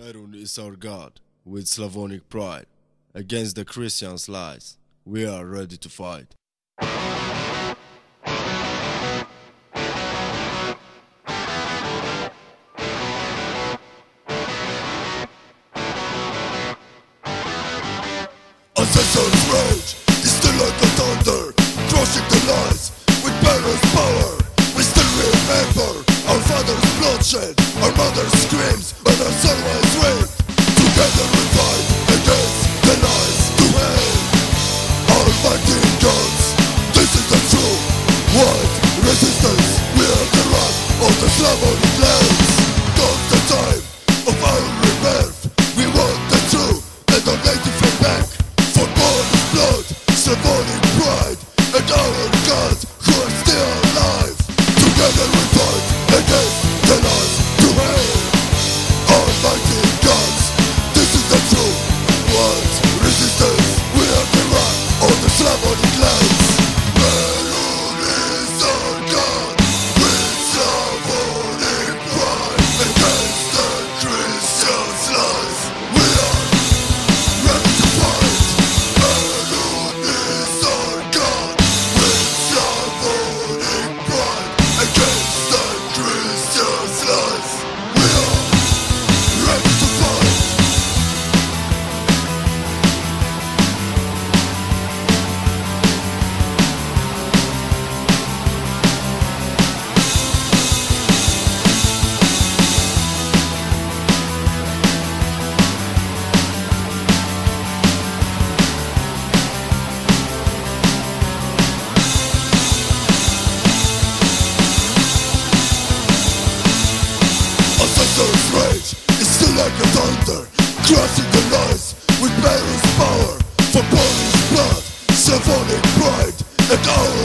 Perun is our God, with Slavonic pride. Against the Christians' lies, we are ready to fight. Ancestors' rage is still like a thunder, crushing the lies with Perun's power. We still remember our father's bloodshed, our. Together we fight against the lies to this is the true white resistance. We are the of the. Comes the time of our. We want the and our native back. For blood, pride, and our Ancestors' rage is still like a thunder, crushing the lies with Perun's power. For Polish blood, Slavonic pride, and gods